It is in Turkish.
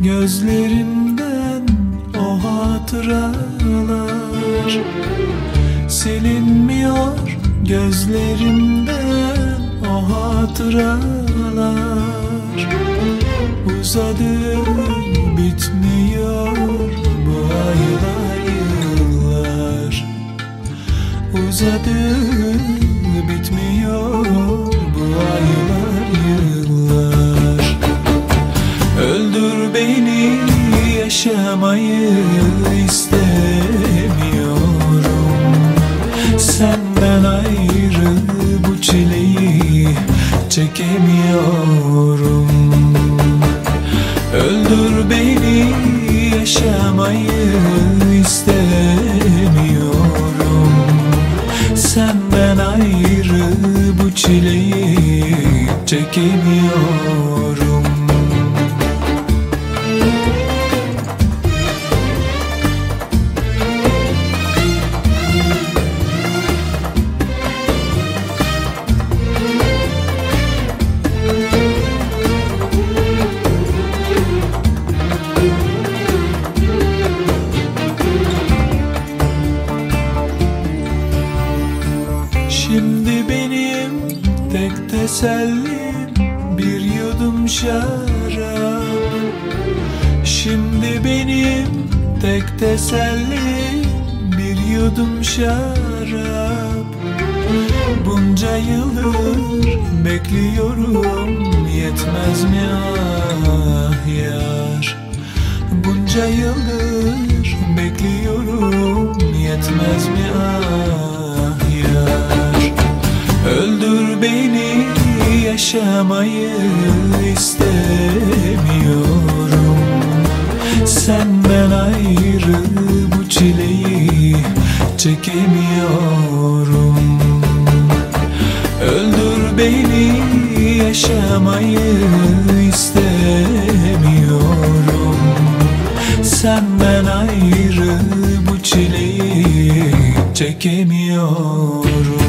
Gözlerimden o hatıralar. Silinmiyor gözlerimden o hatıralar. Uzadı bitmiyor bu aylar yıllar. Uzadı istemiyorum. Senden ayrı bu çileyi çekemiyorum. Öldür beni yaşamayı istemiyorum. Senden ayrı bu çileyi çekemiyorum tesellim bir yudum şarap. Şimdi benim tek tesellim bir yudum şarap. Bunca yıldır bekliyorum yetmez mi? Ah yar. Bunca yıldır bekliyorum yetmez mi? Ah yaşamayı istemiyorum. Senden ayrı bu çileyi çekemiyorum. Öldür beni yaşamayı istemiyorum. Senden ayrı bu çileyi çekemiyorum